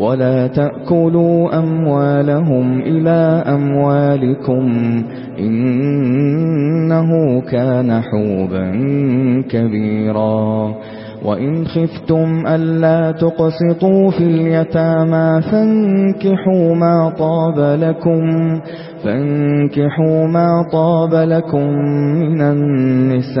ولا تأكلوا أموالهم إلى أموالكم إنه كان حوبا كبيرا. وإن خفتم ألا تقسطوا في اليتامى فانكحوا ما طاب لكم فانكحوا ما طاب لكم من النساء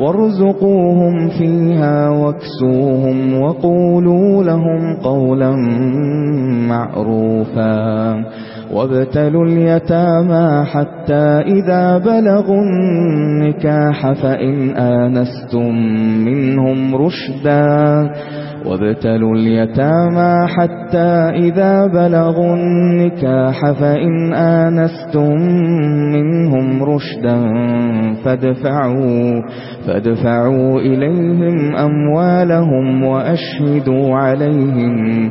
وارزقوهم فيها واكسوهم وقولوا لهم قولا معروفا وابتلوا اليتامى حتى إذا بلغوا النكاح فإن آنستم منهم رشدا وابتلوا اليتامى حتى إذا بلغوا النكاح فإن آنستم منهم رشدا فادفعوا, فادفعوا إليهم أموالهم وأشهدوا عليهم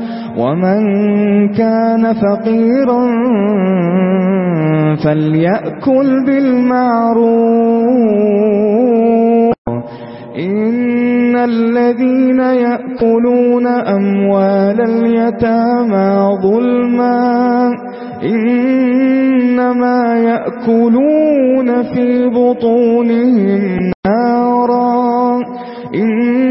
ومن كان فقيرا فليأكل بالمعروف إن الذين يأكلون أموال اليتامى ظلما إنما يأكلون في بطونهم نارا إن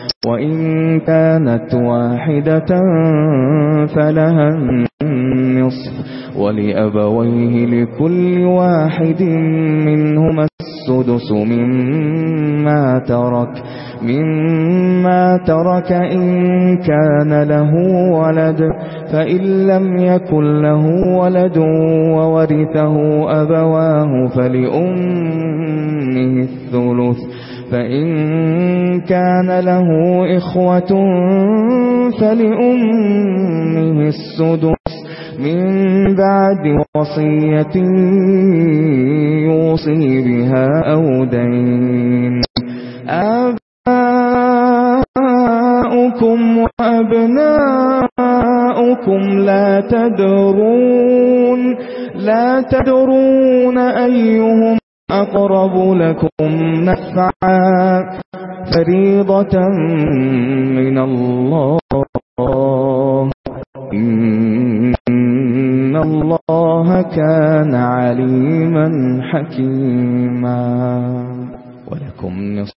وَإِن كَانَتْ وَاحِدَةً فَلَهَا النِّصْفُ وَلِأَبَوَيْهِ لِكُلِّ وَاحِدٍ مِنْهُمَا السُّدُسُ مِمَّا تَرَكَ مما ترك إن كان له ولد فإن لم يكن له ولد وورثه أبواه فلأمه الثلث فإن كان له إخوة فلأمه السدس. من بعد وصية يوصي بها أو دين. آه أبناؤكم وأبناؤكم لا تدرون لا تدرون أيهم أقرب لكم نفعا فريضة من الله إن الله كان عليما حكيما. ولكم نَصِيبٌ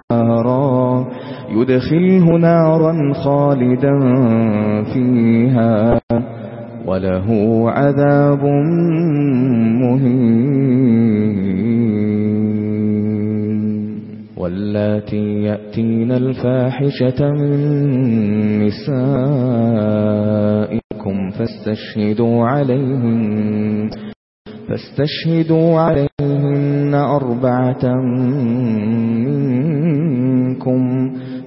يدخله نارا خالدا فيها وله عذاب مهين. واللاتي يأتين الفاحشة من نسائكم فاستشهدوا عليهم فاستشهدوا عليهن أربعة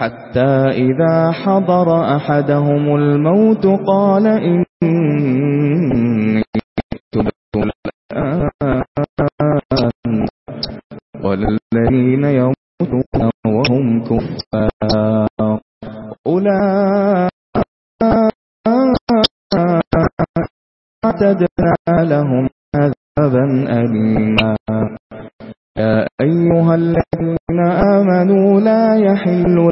حتى إذا حضر أحدهم الموت قال إني تبت الآن والذين يموتون وهم كفار. أولئك أعتدنا لهم عذابا أليما. يا أيها الذين آمنوا لا يحل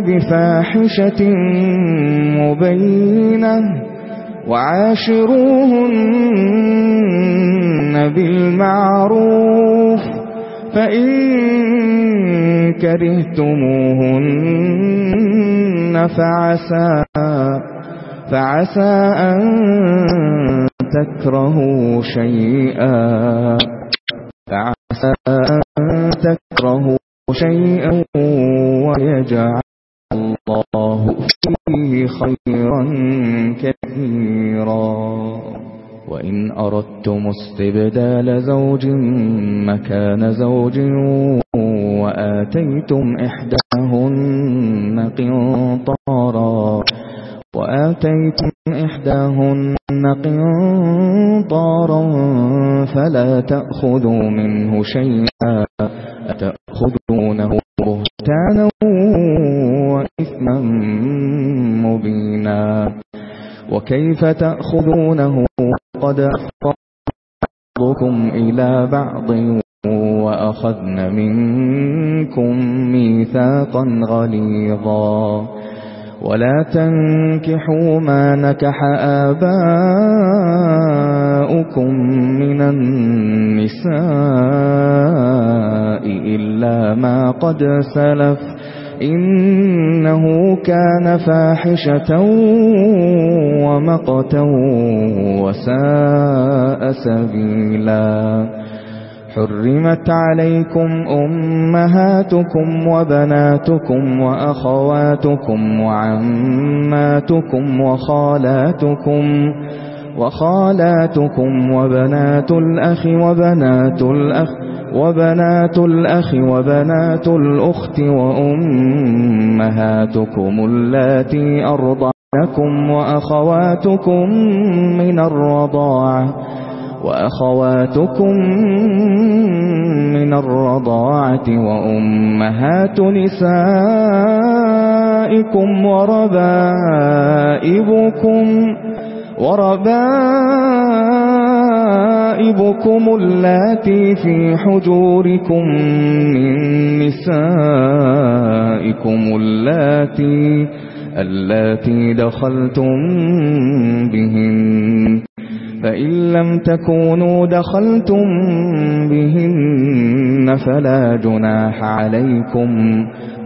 بفاحشة مبينة وعاشروهن بالمعروف فإن كرهتموهن فعسى فعسى أن تكرهوا شيئا فعسى أن تكرهوا شيئا ويجعل الله فيه خيرا كثيرا وإن أردتم استبدال زوج مكان زوج وآتيتم إحداهن قنطارا. وآتيتم إحداهن قنطارا فلا تأخذوا منه شيئا. أتأخذونه بهتانا مبينا. وكيف تأخذونه قد أفضلكم إلى بعض وأخذن منكم ميثاقا غليظا. ولا تنكحوا ما نكح آباؤكم من النساء إلا ما قد سلف. إنه كان فاحشة ومقتا وساء سبيلا. حرمت عليكم أمهاتكم وبناتكم وأخواتكم وعماتكم وخالاتكم وخالاتكم وبنات الأخ وبنات الأخ وبنات الأخ وبنات الأخت وأمهاتكم التي أرضعنكم وأخواتكم من الرضاعة وأخواتكم من الرضاعة وأمهات نسائكم وربائبكم وربائبكم ربائبكم اللاتي في حجوركم من نسائكم اللاتي اللاتي دخلتم بهن. فإن لم تكونوا دخلتم بهن فلا جناح عليكم.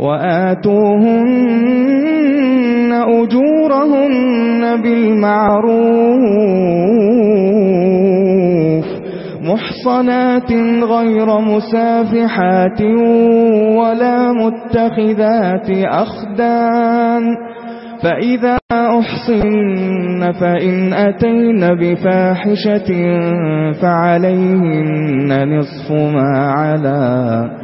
وآتوهن أجورهن بالمعروف محصنات غير مسافحات ولا متخذات أخدان فإذا أحصن فإن أتين بفاحشة فعليهن نصف ما علا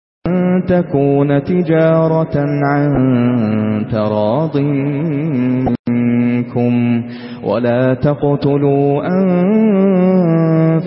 تكون تجارة عن تراض منكم ولا تقتلوا أنفسكم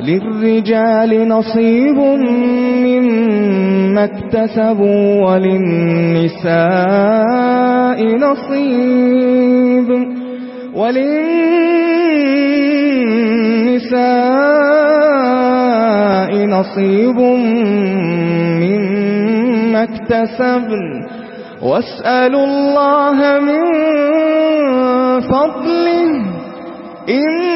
للرجال نصيب مما اكتسبوا وللنساء نصيب. وللنساء نصيب مما اكتسبن. واسألوا الله من فضله. إن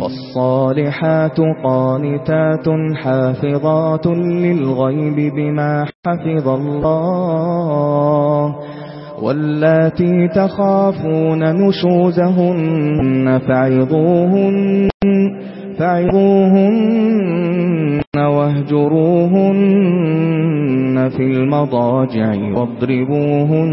فالصالحات قانتات حافظات للغيب بما حفظ الله واللاتي تخافون نشوزهن فعظوهن فعظوهن واهجروهن في المضاجع واضربوهن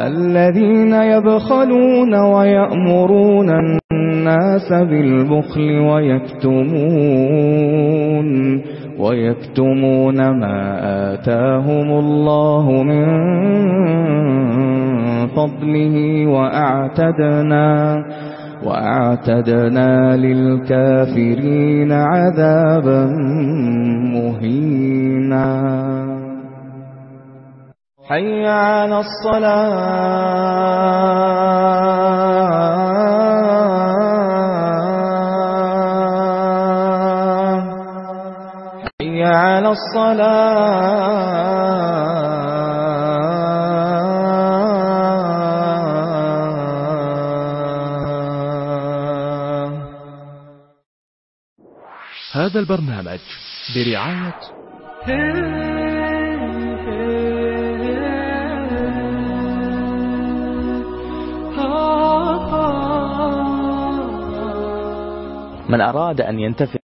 الذين يبخلون ويأمرون الناس بالبخل ويكتمون ويكتمون ما آتاهم الله من فضله وأعتدنا وأعتدنا للكافرين عذابا مهينا حي على الصلاة. حي على الصلاة. هذا البرنامج برعاية من أراد أن ينتفع